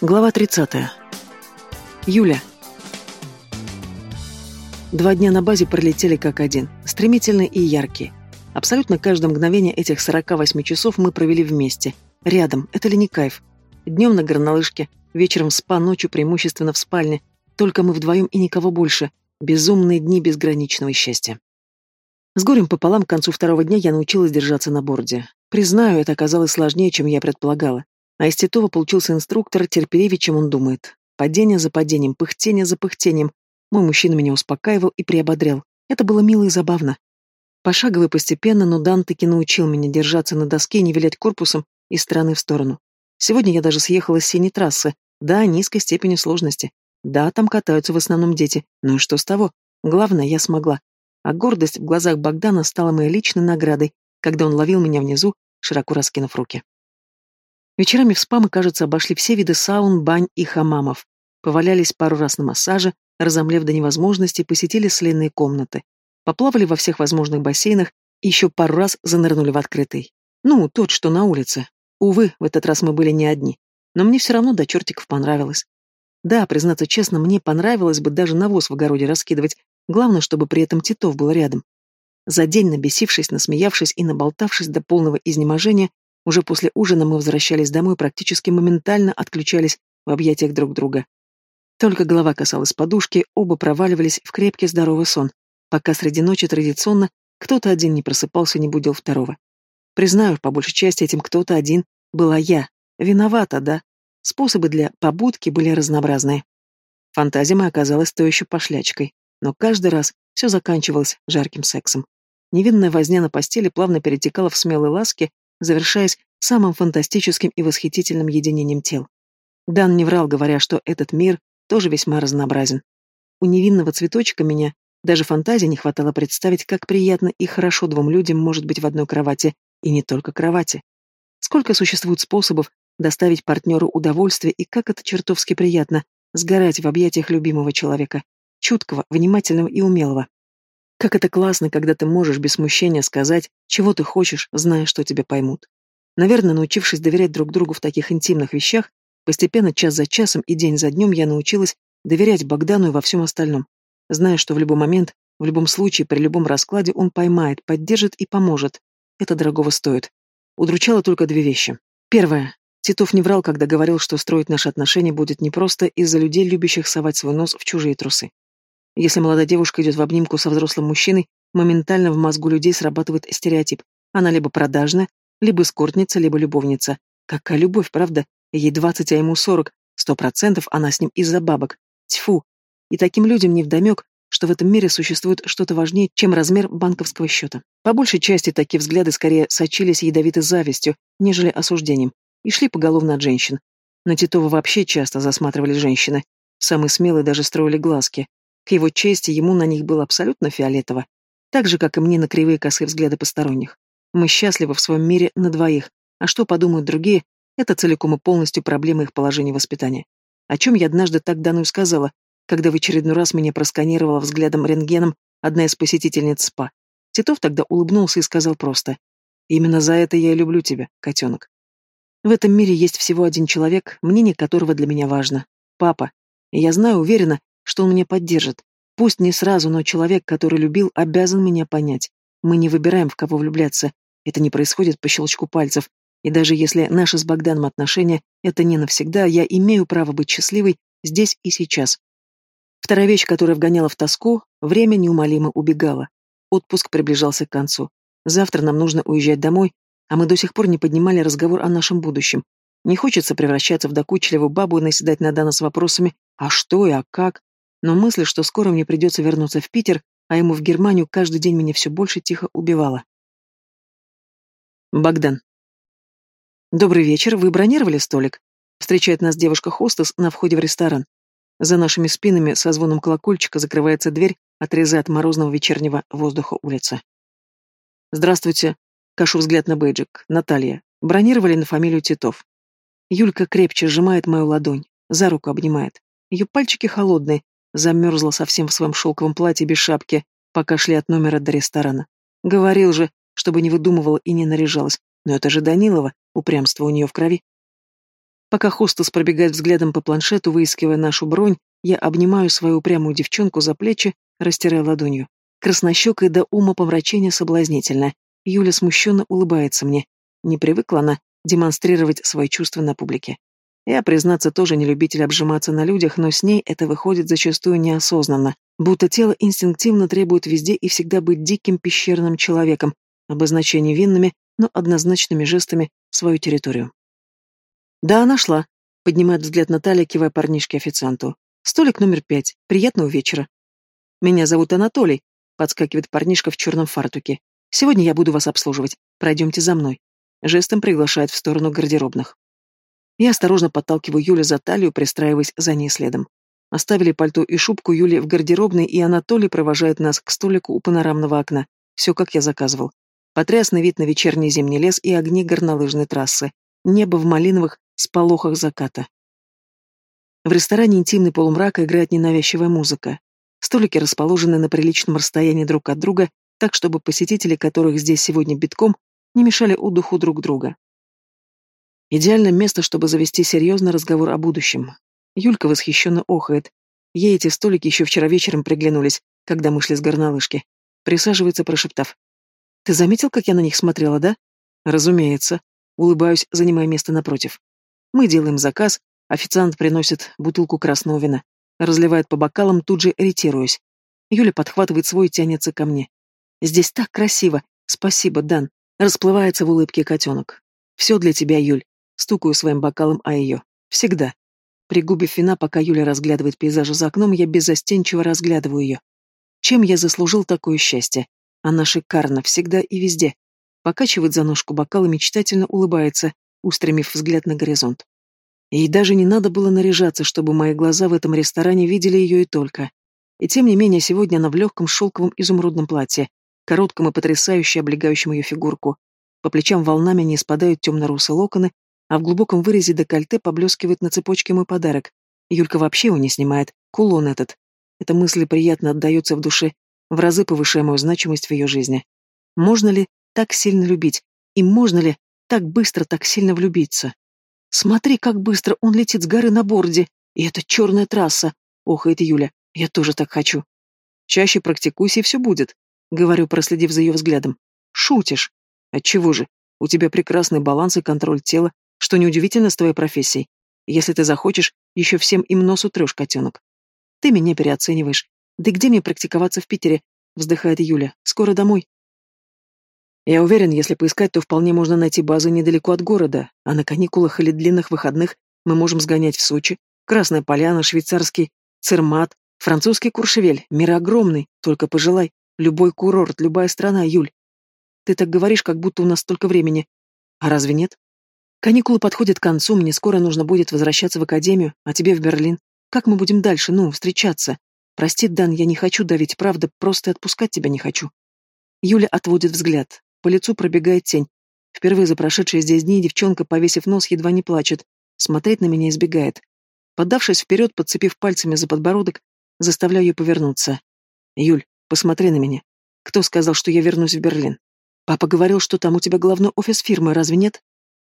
Глава 30. Юля. Два дня на базе пролетели как один, стремительные и яркие. Абсолютно каждое мгновение этих 48 часов мы провели вместе, рядом, это ли не кайф? Днем на горнолыжке, вечером в спа, ночью преимущественно в спальне, только мы вдвоем и никого больше, безумные дни безграничного счастья. С горем пополам к концу второго дня я научилась держаться на борде. Признаю, это оказалось сложнее, чем я предполагала. А из Титова получился инструктор терпеливее, чем он думает. Падение за падением, пыхтение за пыхтением. Мой мужчина меня успокаивал и приободрял. Это было мило и забавно. Пошагово и постепенно, но Дан таки научил меня держаться на доске и не вилять корпусом из стороны в сторону. Сегодня я даже съехала с синей трассы. Да, низкой степени сложности. Да, там катаются в основном дети. Ну и что с того? Главное, я смогла. А гордость в глазах Богдана стала моей личной наградой, когда он ловил меня внизу, широко раскинув руки. Вечерами в спа мы, кажется, обошли все виды саун, бань и хамамов. Повалялись пару раз на массаже, разомлев до невозможности, посетили сленные комнаты. Поплавали во всех возможных бассейнах и еще пару раз занырнули в открытый. Ну, тот, что на улице. Увы, в этот раз мы были не одни. Но мне все равно до чертиков понравилось. Да, признаться честно, мне понравилось бы даже навоз в огороде раскидывать, главное, чтобы при этом Титов был рядом. За день, набесившись, насмеявшись и наболтавшись до полного изнеможения, уже после ужина мы возвращались домой практически моментально отключались в объятиях друг друга. Только голова касалась подушки, оба проваливались в крепкий здоровый сон, пока среди ночи традиционно кто-то один не просыпался, не будил второго. Признаю, по большей части этим кто-то один была я. Виновата, да. Способы для побудки были разнообразные. Фантазия моя оказалась то еще пошлячкой, но каждый раз все заканчивалось жарким сексом. Невинная возня на постели плавно перетекала в смелые ласки, завершаясь самым фантастическим и восхитительным единением тел. Дан не врал, говоря, что этот мир тоже весьма разнообразен. У невинного цветочка меня даже фантазии не хватало представить, как приятно и хорошо двум людям может быть в одной кровати, и не только кровати. Сколько существует способов доставить партнеру удовольствие, и как это чертовски приятно сгорать в объятиях любимого человека, чуткого, внимательного и умелого. Как это классно, когда ты можешь без смущения сказать, чего ты хочешь, зная, что тебя поймут. Наверное, научившись доверять друг другу в таких интимных вещах, постепенно час за часом и день за днем я научилась доверять Богдану и во всем остальном, зная, что в любой момент, в любом случае, при любом раскладе он поймает, поддержит и поможет. Это дорогого стоит. Удручало только две вещи. Первое. Титов не врал, когда говорил, что строить наши отношения будет непросто из-за людей, любящих совать свой нос в чужие трусы. Если молодая девушка идет в обнимку со взрослым мужчиной, моментально в мозгу людей срабатывает стереотип. Она либо продажная, либо эскортница, либо любовница. Какая любовь, правда? Ей двадцать, а ему сорок. Сто процентов она с ним из-за бабок. Тьфу. И таким людям невдомек, что в этом мире существует что-то важнее, чем размер банковского счета. По большей части такие взгляды скорее сочились ядовитой завистью, нежели осуждением, и шли поголовно от женщин. На Титова вообще часто засматривали женщины. Самые смелые даже строили глазки. К его чести ему на них было абсолютно фиолетово, так же, как и мне на кривые косые взгляды посторонних. Мы счастливы в своем мире на двоих, а что подумают другие, это целиком и полностью проблема их положения воспитания. О чем я однажды так Дану сказала, когда в очередной раз меня просканировала взглядом рентгеном одна из посетительниц СПА. Титов тогда улыбнулся и сказал просто «Именно за это я и люблю тебя, котенок». В этом мире есть всего один человек, мнение которого для меня важно. Папа. И я знаю уверенно, что он меня поддержит. Пусть не сразу, но человек, который любил, обязан меня понять. Мы не выбираем, в кого влюбляться. Это не происходит по щелчку пальцев. И даже если наши с Богданом отношения — это не навсегда, я имею право быть счастливой здесь и сейчас. Вторая вещь, которая вгоняла в тоску, время неумолимо убегало. Отпуск приближался к концу. Завтра нам нужно уезжать домой, а мы до сих пор не поднимали разговор о нашем будущем. Не хочется превращаться в докучливую бабу и наседать на Дана с вопросами «а что и а как?», но мысль, что скоро мне придется вернуться в Питер, а ему в Германию, каждый день меня все больше тихо убивала. Богдан. «Добрый вечер, вы бронировали столик?» Встречает нас девушка-хостес на входе в ресторан. За нашими спинами со звоном колокольчика закрывается дверь, отрезает морозного вечернего воздуха улица. «Здравствуйте», — кашу взгляд на бейджик, Наталья. Бронировали на фамилию Титов. Юлька крепче сжимает мою ладонь, за руку обнимает. Ее пальчики холодные, Замерзла совсем в своем шелковом платье без шапки, пока шли от номера до ресторана. Говорил же, чтобы не выдумывала и не наряжалась. Но это же Данилова, упрямство у нее в крови. Пока хостес пробегает взглядом по планшету, выискивая нашу бронь, я обнимаю свою упрямую девчонку за плечи, растирая ладонью. Краснощекая до ума помрачения соблазнительно. Юля смущенно улыбается мне. Не привыкла она демонстрировать свои чувства на публике. Я, признаться, тоже не любитель обжиматься на людях, но с ней это выходит зачастую неосознанно, будто тело инстинктивно требует везде и всегда быть диким пещерным человеком, обозначая невинными, но однозначными жестами свою территорию. Да, нашла. Поднимает взгляд Наталья, кивая парнишке-официанту. Столик номер пять. Приятного вечера. Меня зовут Анатолий, подскакивает парнишка в черном фартуке. Сегодня я буду вас обслуживать. Пройдемте за мной. Жестом приглашает в сторону гардеробных. Я осторожно подталкиваю Юлю за талию, пристраиваясь за ней следом. Оставили пальто и шубку Юли в гардеробной, и Анатолий провожает нас к столику у панорамного окна. Все, как я заказывал. Потрясный вид на вечерний зимний лес и огни горнолыжной трассы. Небо в малиновых сполохах заката. В ресторане интимный полумрак играет ненавязчивая музыка. Столики расположены на приличном расстоянии друг от друга, так чтобы посетители, которых здесь сегодня битком, не мешали отдыху друг друга. Идеальное место, чтобы завести серьезный разговор о будущем. Юлька восхищенно охает. Ей эти столики еще вчера вечером приглянулись, когда мы шли с горнолыжки. Присаживается, прошептав. «Ты заметил, как я на них смотрела, да?» «Разумеется». Улыбаюсь, занимая место напротив. Мы делаем заказ, официант приносит бутылку красного вина. Разливает по бокалам, тут же ретируюсь. Юля подхватывает свой и тянется ко мне. «Здесь так красиво! Спасибо, Дан!» Расплывается в улыбке котенок. «Все для тебя, Юль!» Стукаю своим бокалом о ее. Всегда. Пригубив вина, пока Юля разглядывает пейзажи за окном, я беззастенчиво разглядываю ее. Чем я заслужил такое счастье? Она шикарна, всегда и везде. Покачивает за ножку бокал и мечтательно улыбается, устремив взгляд на горизонт. Ей даже не надо было наряжаться, чтобы мои глаза в этом ресторане видели ее и только. И тем не менее, сегодня она в легком шелковом изумрудном платье, коротком и потрясающе облегающем ее фигурку. По плечам волнами не спадают темно-русые локоны, а в глубоком вырезе декольте поблескивает на цепочке мой подарок. Юлька вообще его не снимает, кулон этот. Эта мысль приятно отдается в душе, в разы повышая мою значимость в ее жизни. Можно ли так сильно любить? И можно ли так быстро, так сильно влюбиться? Смотри, как быстро он летит с горы на борде. И это черная трасса. Охает Юля. Я тоже так хочу. Чаще практикуйся, и все будет. Говорю, проследив за ее взглядом. Шутишь. Отчего же? У тебя прекрасный баланс и контроль тела, что неудивительно с твоей профессией. Если ты захочешь, еще всем им нос утрешь, котенок. Ты меня переоцениваешь. Да где мне практиковаться в Питере? Вздыхает Юля. Скоро домой. Я уверен, если поискать, то вполне можно найти базы недалеко от города, а на каникулах или длинных выходных мы можем сгонять в Сочи, Красная Поляна, швейцарский Цермат, французский Куршевель. Мир огромный, только пожелай. Любой курорт, любая страна, Юль. Ты так говоришь, как будто у нас столько времени. А разве нет? Каникулы подходят к концу, мне скоро нужно будет возвращаться в академию, а тебе в Берлин. Как мы будем дальше, ну, встречаться? Прости, Дан, я не хочу давить, правда, просто отпускать тебя не хочу. Юля отводит взгляд. По лицу пробегает тень. Впервые за прошедшие здесь дни девчонка, повесив нос, едва не плачет. Смотреть на меня избегает. Поддавшись вперед, подцепив пальцами за подбородок, заставляю ее повернуться. «Юль, посмотри на меня. Кто сказал, что я вернусь в Берлин? Папа говорил, что там у тебя главный офис фирмы, разве нет?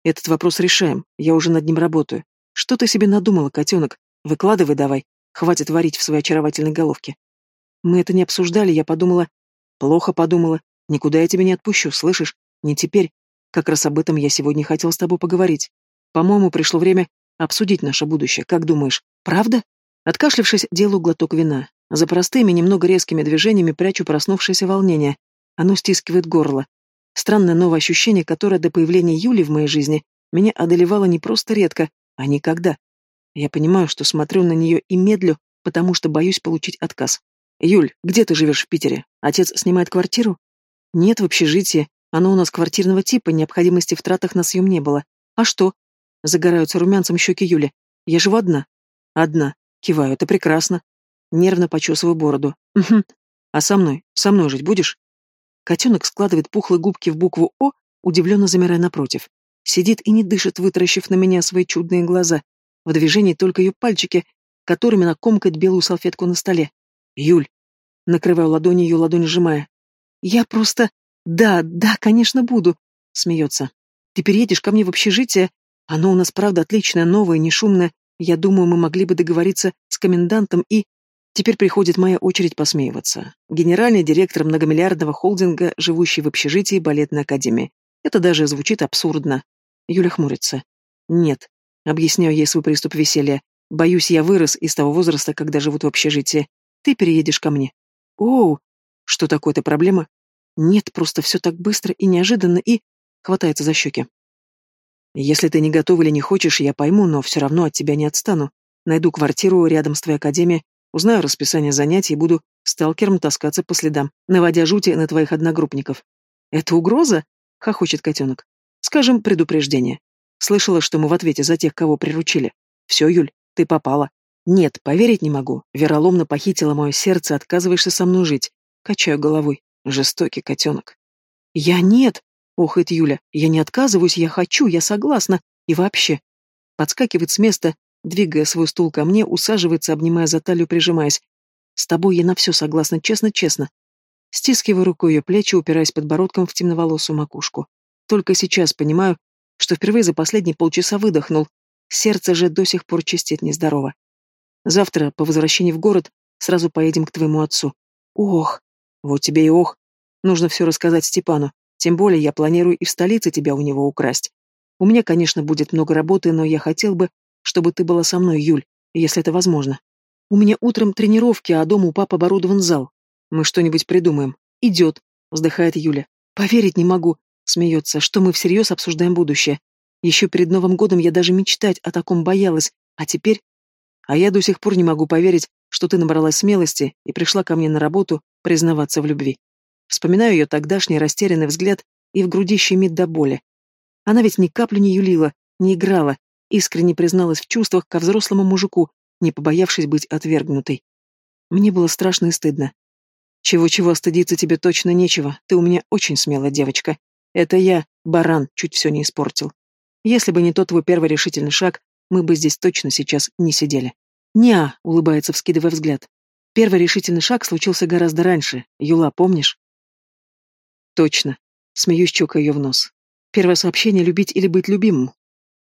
Этот вопрос решаем, я уже над ним работаю. Что ты себе надумала, котенок? Выкладывай давай. Хватит варить в своей очаровательной головке. Мы это не обсуждали, я подумала... Плохо подумала. Никуда я тебя не отпущу, слышишь? Не теперь. Как раз об этом я сегодня хотел с тобой поговорить. По-моему, пришло время обсудить наше будущее. Как думаешь, правда? Откашлившись, делаю глоток вина. За простыми, немного резкими движениями прячу проснувшееся волнение. Оно стискивает горло. Странное новое ощущение, которое до появления Юли в моей жизни меня одолевало не просто редко, а никогда. Я понимаю, что смотрю на нее и медлю, потому что боюсь получить отказ. «Юль, где ты живешь в Питере? Отец снимает квартиру?» Нет, в общежитии. Оно у нас квартирного типа, необходимости в тратах на съем не было. А что? Загораются румянцем щеки Юли. Я живу одна. Одна. Киваю, это прекрасно. Нервно почесываю бороду. А со мной? Со мной жить будешь? Котенок складывает пухлые губки в букву О, удивленно замирая напротив. Сидит и не дышит, вытаращив на меня свои чудные глаза. В движении только ее пальчики, которыми она комкает белую салфетку на столе. Юль. Накрываю ладони, ее ладонь сжимая. Я просто... Да, да, конечно, буду. Смеется. Ты переедешь ко мне в общежитие, Оно у нас, правда, отличное, новое, не шумное. Я думаю, мы могли бы договориться с комендантом и... Теперь приходит моя очередь посмеиваться. Генеральный директор многомиллиардного холдинга, живущий в общежитии балетной академии. Это даже звучит абсурдно. Юля хмурится. Нет. Объясняю ей свой приступ веселья. Боюсь, я вырос из того возраста, когда живут в общежитии. Ты переедешь ко мне. Оу, что такое-то проблема? Нет, просто все так быстро и неожиданно и... Хватается за щеки. Если ты не готов или не хочешь, я пойму, но все равно от тебя не отстану. Найду квартиру рядом с твоей академией, узнаю расписание занятий и буду сталкером таскаться по следам, наводя жути на твоих одногруппников. Это угроза? Хохочет котенок. Скажем, предупреждение. Слышала, что мы в ответе за тех, кого приручили. Все, Юль, ты попала. Нет, поверить не могу. Вероломно похитила мое сердце, отказываешься со мной жить. Качаю головой. Жестокий котенок. Я нет, охает Юля. Я не отказываюсь, я хочу, я согласна. И вообще. Подскакивает с места, двигая свой стул ко мне, усаживается, обнимая за талию, прижимаясь. С тобой я на все согласна, честно-честно. Стискиваю рукой ее плечи, упираясь подбородком в темноволосую макушку. Только сейчас понимаю, что впервые за последние полчаса выдохнул. Сердце же до сих пор чистит нездорово. Завтра, по возвращении в город, сразу поедем к твоему отцу. Ох, вот тебе и ох. Нужно все рассказать Степану. Тем более я планирую и в столице тебя у него украсть. У меня, конечно, будет много работы, но я хотел бы, чтобы ты была со мной, Юль, если это возможно. У меня утром тренировки, а дома у папы оборудован зал. Мы что-нибудь придумаем. Идет, вздыхает Юля. Поверить не могу, смеется, что мы всерьез обсуждаем будущее. Еще перед Новым годом я даже мечтать о таком боялась, а теперь... А я до сих пор не могу поверить, что ты набралась смелости и пришла ко мне на работу признаваться в любви. Вспоминаю ее тогдашний растерянный взгляд и в груди щемит до боли. Она ведь ни каплю не юлила, не играла, искренне призналась в чувствах ко взрослому мужику, не побоявшись быть отвергнутой. Мне было страшно и стыдно. Чего-чего стыдиться тебе точно нечего, ты у меня очень смелая девочка. Это я, баран, чуть все не испортил. Если бы не тот твой первый решительный шаг, мы бы здесь точно сейчас не сидели. «Неа», — улыбается, вскидывая взгляд. «Первый решительный шаг случился гораздо раньше. Юла, помнишь?» «Точно», — смеюсь, чокая ее в нос. «Первое сообщение — любить или быть любимым.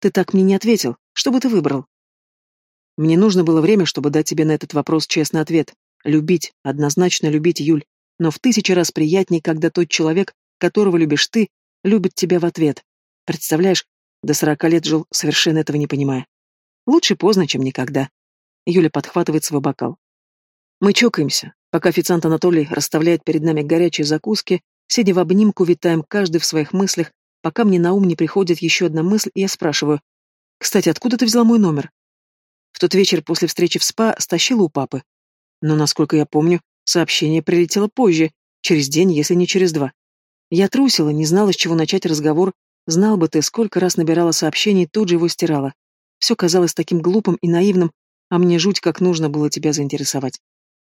Ты так мне не ответил. Что бы ты выбрал?» Мне нужно было время, чтобы дать тебе на этот вопрос честный ответ. Любить, однозначно любить, Юль. Но в тысячи раз приятнее, когда тот человек, которого любишь ты, любит тебя в ответ. Представляешь, до сорока лет жил, совершенно этого не понимая. Лучше поздно, чем никогда. Юля подхватывает свой бокал. Мы чокаемся, пока официант Анатолий расставляет перед нами горячие закуски, сидя в обнимку, витаем каждый в своих мыслях, пока мне на ум не приходит еще одна мысль, я спрашиваю. «Кстати, откуда ты взяла мой номер?» В тот вечер после встречи в СПА стащила у папы. Но, насколько я помню, сообщение прилетело позже, через день, если не через два. Я трусила, не знала, с чего начать разговор, знал бы ты, сколько раз набирала сообщений, тут же его стирала. Все казалось таким глупым и наивным, а мне жуть как нужно было тебя заинтересовать.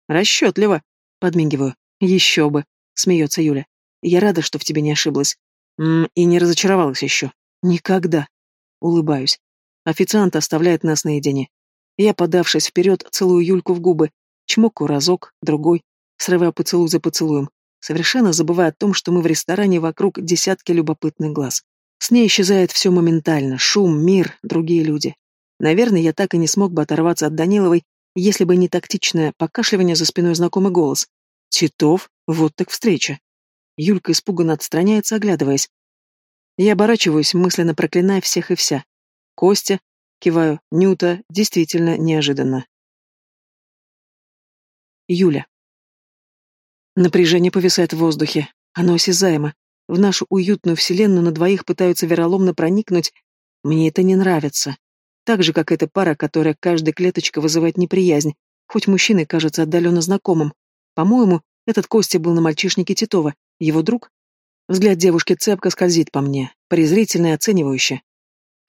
Расчетливо. Подмигиваю. Еще бы. Смеется Юля. Я рада, что в тебе не ошиблась. И не разочаровалась еще. Никогда. Улыбаюсь. Официант оставляет нас наедине. Я, подавшись вперед, целую Юльку в губы, чмоку разок, другой, срывая поцелуй за поцелуем, совершенно забывая о том, что мы в ресторане вокруг десятки любопытных глаз. С ней исчезает все моментально, шум, мир, другие люди. Наверное, я так и не смог бы оторваться от Даниловой, если бы не тактичное покашливание за спиной знакомый голос. «Титов? Вот так встреча!» Юлька испуганно отстраняется, оглядываясь. Я оборачиваюсь, мысленно проклиная всех и вся. Костя, киваю, Нюта, действительно неожиданно. Юля. Напряжение повисает в воздухе. Оно осязаемо. В нашу уютную вселенную на двоих пытаются вероломно проникнуть. Мне это не нравится. Так же, как эта пара, которая каждой клеточкой вызывает неприязнь, хоть мужчина кажется отдаленно знакомым. По-моему, этот Костя был на мальчишнике Титова, его друг. Взгляд девушки цепко скользит по мне, презрительно и оценивающе.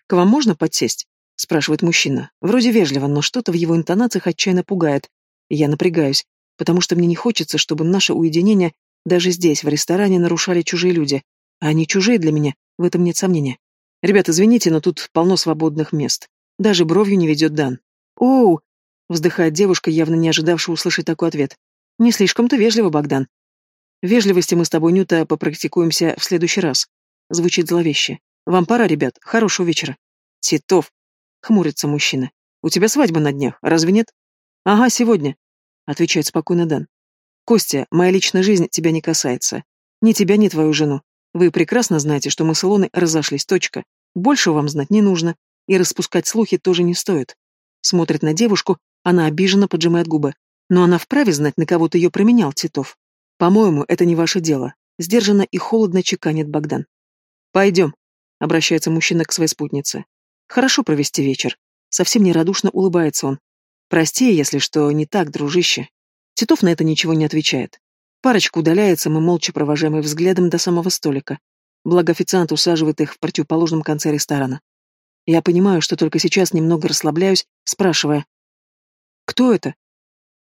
«К вам можно подсесть?» — спрашивает мужчина. Вроде вежливо, но что-то в его интонациях отчаянно пугает. Я напрягаюсь, потому что мне не хочется, чтобы наше уединение даже здесь, в ресторане, нарушали чужие люди. А они чужие для меня, в этом нет сомнения. Ребят, извините, но тут полно свободных мест. Даже бровью не ведет Дан. «Оу!» — вздыхает девушка, явно не ожидавшая услышать такой ответ. «Не слишком-то вежливо, Богдан». «Вежливости мы с тобой, Нюта, попрактикуемся в следующий раз». Звучит зловеще. «Вам пора, ребят. Хорошего вечера». Титов. Хмурится мужчина. У тебя свадьба на днях, разве нет? Ага, сегодня. Отвечает спокойно Дан. Костя, моя личная жизнь тебя не касается. Ни тебя, ни твою жену. Вы прекрасно знаете, что мы с Илоной разошлись, точка. Больше вам знать не нужно. И распускать слухи тоже не стоит. Смотрит на девушку, она обиженно поджимает губы. Но она вправе знать, на кого ты ее променял, Титов. По-моему, это не ваше дело. Сдержанно и холодно чеканит Богдан. Пойдем, обращается мужчина к своей спутнице. Хорошо провести вечер. Совсем нерадушно улыбается он. Прости, если что не так, дружище. Титов на это ничего не отвечает. Парочка удаляется, мы молча провожаем их взглядом до самого столика. Благо официант усаживает их в противоположном конце ресторана. Я понимаю, что только сейчас немного расслабляюсь, спрашивая. «Кто это?»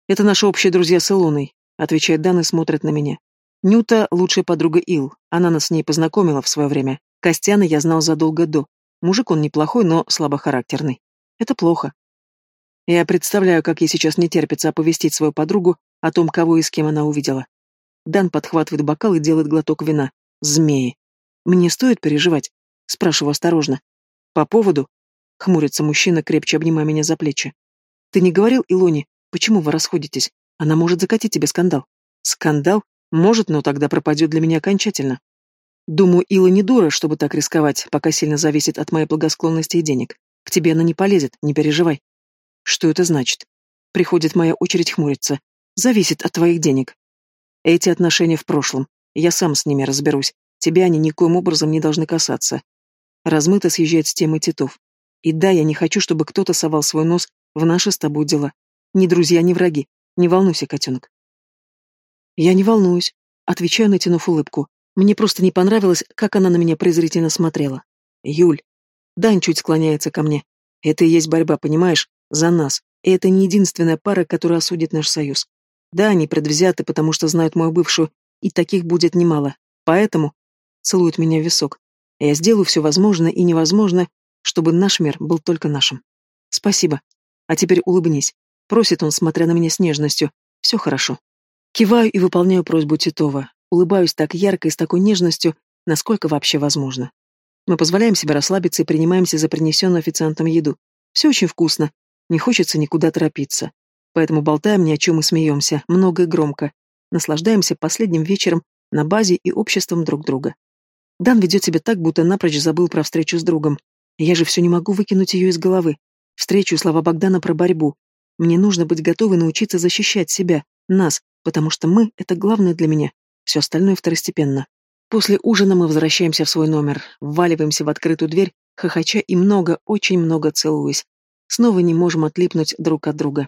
«Это наши общие друзья с Илоной», — отвечает Дан и смотрит на меня. «Нюта — лучшая подруга Ил. Она нас с ней познакомила в свое время. Костяна я знал задолго до. Мужик он неплохой, но слабохарактерный. Это плохо. Я представляю, как ей сейчас не терпится оповестить свою подругу о том, кого и с кем она увидела. Дан подхватывает бокал и делает глоток вина. Змеи. Мне стоит переживать? Спрашиваю осторожно. По поводу? Хмурится мужчина, крепче обнимая меня за плечи. Ты не говорил Илоне, почему вы расходитесь? Она может закатить тебе скандал. Скандал? Может, но тогда пропадет для меня окончательно. Думаю, Ила не дура, чтобы так рисковать, пока сильно зависит от моей благосклонности и денег. К тебе она не полезет, не переживай. Что это значит? Приходит моя очередь хмуриться. Зависит от твоих денег. Эти отношения в прошлом. Я сам с ними разберусь. Тебя они никоим образом не должны касаться. Размыто съезжает с темы Титов. И да, я не хочу, чтобы кто-то совал свой нос в наши с тобой дела. Ни друзья, ни враги. Не волнуйся, котенок. Я не волнуюсь. Отвечаю, натянув улыбку. Мне просто не понравилось, как она на меня презрительно смотрела. Юль. Дань чуть склоняется ко мне. Это и есть борьба, понимаешь? За нас. И это не единственная пара, которая осудит наш союз. Да, они предвзяты, потому что знают мою бывшую, и таких будет немало. Поэтому целует меня в висок. Я сделаю все возможное и невозможное, чтобы наш мир был только нашим. Спасибо. А теперь улыбнись. Просит он, смотря на меня с нежностью. Все хорошо. Киваю и выполняю просьбу Титова. Улыбаюсь так ярко и с такой нежностью, насколько вообще возможно. Мы позволяем себе расслабиться и принимаемся за принесенную официантом еду. Все очень вкусно. Не хочется никуда торопиться. Поэтому болтаем ни о чем и смеемся, много и громко. Наслаждаемся последним вечером на базе и обществом друг друга. Дан ведет себя так, будто напрочь забыл про встречу с другом. Я же все не могу выкинуть ее из головы. Встречу слова Богдана про борьбу. Мне нужно быть готовой научиться защищать себя, нас, потому что мы — это главное для меня. Все остальное второстепенно. После ужина мы возвращаемся в свой номер, вваливаемся в открытую дверь, хохоча и много, очень много целуясь. Снова не можем отлипнуть друг от друга.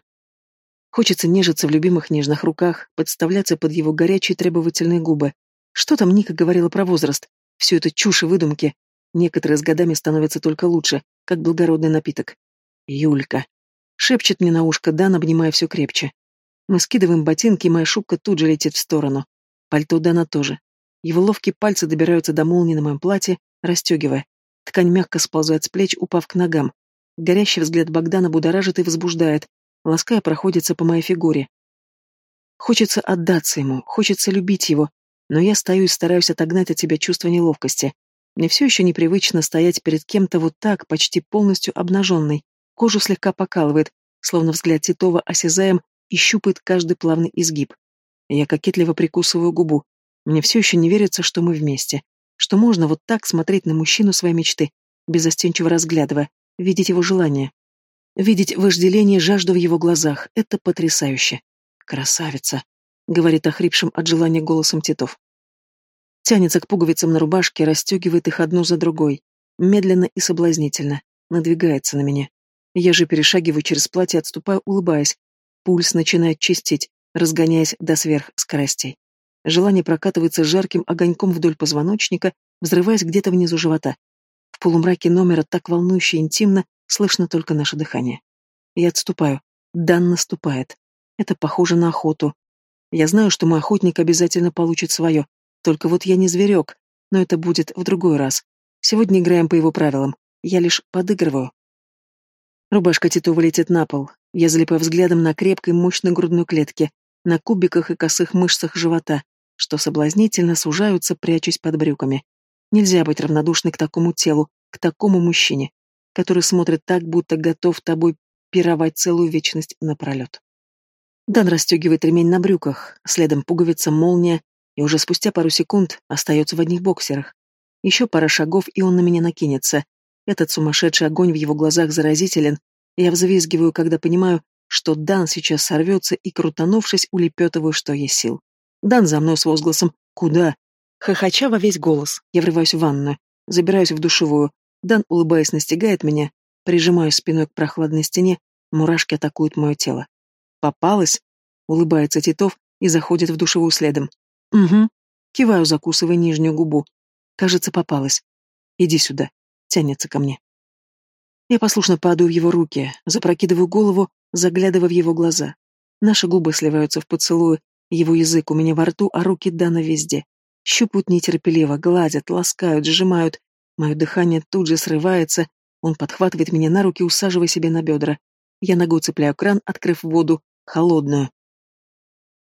Хочется нежиться в любимых нежных руках, подставляться под его горячие требовательные губы. Что там Ника говорила про возраст? Все это чушь и выдумки. Некоторые с годами становятся только лучше, как благородный напиток. Юлька. Шепчет мне на ушко Дан, обнимая все крепче. Мы скидываем ботинки, и моя шубка тут же летит в сторону. Пальто Дана тоже. Его ловкие пальцы добираются до молнии на моем платье, расстегивая. Ткань мягко сползает с плеч, упав к ногам. Горящий взгляд Богдана будоражит и возбуждает, лаская проходится по моей фигуре. Хочется отдаться ему, хочется любить его, но я стою и стараюсь отогнать от себя чувство неловкости. Мне все еще непривычно стоять перед кем-то вот так, почти полностью обнаженной. Кожу слегка покалывает, словно взгляд Титова осязаем и щупает каждый плавный изгиб. Я кокетливо прикусываю губу. Мне все еще не верится, что мы вместе. Что можно вот так смотреть на мужчину своей мечты, безостенчиво разглядывая, видеть его желание. Видеть вожделение жажду в его глазах — это потрясающе. «Красавица», — говорит охрипшим от желания голосом Титов. Тянется к пуговицам на рубашке, расстегивает их одну за другой. Медленно и соблазнительно. Надвигается на меня. Я же перешагиваю через платье, отступаю, улыбаясь. Пульс начинает чистить, разгоняясь до сверхскоростей. Желание прокатывается жарким огоньком вдоль позвоночника, взрываясь где-то внизу живота. В полумраке номера так волнующе интимно слышно только наше дыхание. Я отступаю. Дан наступает. Это похоже на охоту. Я знаю, что мой охотник обязательно получит свое. Только вот я не зверек, но это будет в другой раз. Сегодня играем по его правилам. Я лишь подыгрываю. Рубашка Титова летит на пол. Я залипаю взглядом на крепкой, мощной грудной клетке, на кубиках и косых мышцах живота, что соблазнительно сужаются, прячась под брюками. Нельзя быть равнодушной к такому телу, к такому мужчине. который смотрит так, будто готов тобой пировать целую вечность напролет. Дан расстегивает ремень на брюках, следом пуговица, молния, и уже спустя пару секунд остается в одних боксерах. Еще пара шагов, и он на меня накинется. Этот сумасшедший огонь в его глазах заразителен. Я взвизгиваю, когда понимаю, что Дан сейчас сорвется и, крутанувшись, улепетываю, что есть сил. Дан за мной с возгласом «Куда?». Хохоча во весь голос, я врываюсь в ванную, забираюсь в душевую. Дан, улыбаясь, настигает меня, прижимаю спиной к прохладной стене, мурашки атакуют мое тело. «Попалась?» — улыбается Титов и заходит в душевую следом. «Угу». Киваю, закусывая нижнюю губу. Кажется, попалась. «Иди сюда». Тянется ко мне. Я послушно падаю в его руки, запрокидываю голову, заглядывая в его глаза. Наши губы сливаются в поцелуи, его язык у меня во рту, а руки Дана везде. Щупают нетерпеливо, гладят, ласкают, сжимают. Мое дыхание тут же срывается, он подхватывает меня на руки, усаживая себе на бедра. Я ногу цепляю кран, открыв воду, холодную.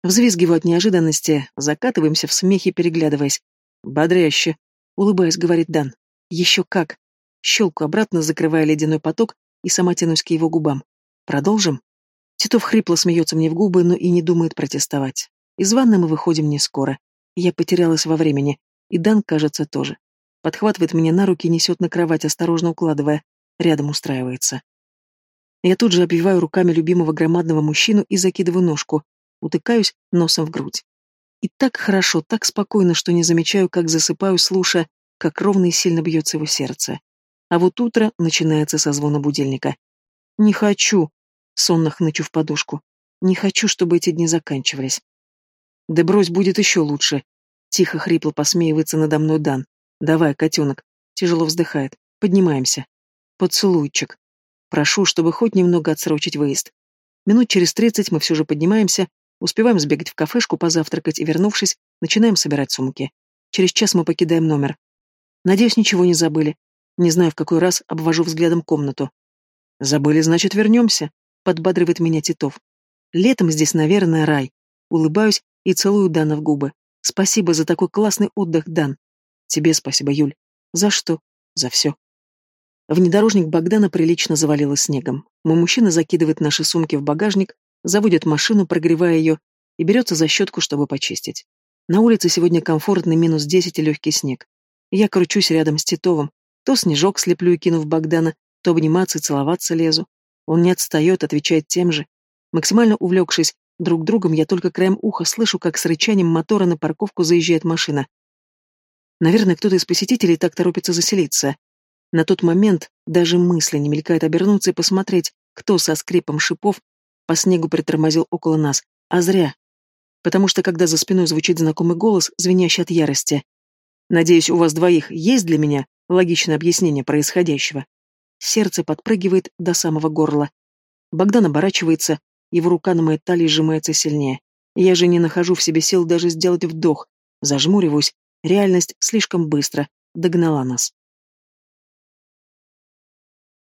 Взвизгиваю от неожиданности, закатываемся в смехе, переглядываясь. «Бодряще», — улыбаясь, говорит Дан. «Еще как». Щелку обратно, закрывая ледяной поток, и сама тянусь к его губам. «Продолжим?» Титов хрипло смеется мне в губы, но и не думает протестовать. Из ванны мы выходим не скоро. Я потерялась во времени, и Дан, кажется, тоже. Подхватывает меня на руки и несет на кровать, осторожно укладывая. Рядом устраивается. Я тут же обвиваю руками любимого громадного мужчину и закидываю ножку, утыкаюсь носом в грудь. И так хорошо, так спокойно, что не замечаю, как засыпаю, слушая, как ровно и сильно бьется его сердце. А вот утро начинается со звона будильника. «Не хочу!» — сонно хнычу в подушку. «Не хочу, чтобы эти дни заканчивались». «Да брось, будет еще лучше!» Тихо хрипло посмеивается надо мной Дан. «Давай, котенок!» Тяжело вздыхает. «Поднимаемся!» «Поцелуйчик!» Прошу, чтобы хоть немного отсрочить выезд. Минут через тридцать мы все же поднимаемся, успеваем сбегать в кафешку, позавтракать и, вернувшись, начинаем собирать сумки. Через час мы покидаем номер. Надеюсь, ничего не забыли. Не знаю, в какой раз обвожу взглядом комнату. «Забыли, значит, вернемся», — подбадривает меня Титов. «Летом здесь, наверное, рай». Улыбаюсь и целую Дана в губы. «Спасибо за такой классный отдых, Дан». «Тебе спасибо, Юль». «За что?» «За все». Внедорожник Богдана прилично завалило снегом. Мой мужчина закидывает наши сумки в багажник, заводит машину, прогревая ее, и берется за щетку, чтобы почистить. На улице сегодня комфортный минус десять и легкий снег. Я кручусь рядом с Титовым, то снежок слеплю и кину в Богдана, то обниматься и целоваться лезу. Он не отстает, отвечает тем же. Максимально увлекшись друг другом, я только краем уха слышу, как с рычанием мотора на парковку заезжает машина. Наверное, кто-то из посетителей так торопится заселиться. На тот момент даже мысли не мелькает обернуться и посмотреть, кто со скрипом шипов по снегу притормозил около нас, а зря. Потому что когда за спиной звучит знакомый голос, звенящий от ярости. «Надеюсь, у вас двоих есть для меня логичное объяснение происходящего?» Сердце подпрыгивает до самого горла. Богдан оборачивается, его рука на моей талии сжимается сильнее. Я же не нахожу в себе сил даже сделать вдох. Зажмуриваюсь. Реальность слишком быстро догнала нас.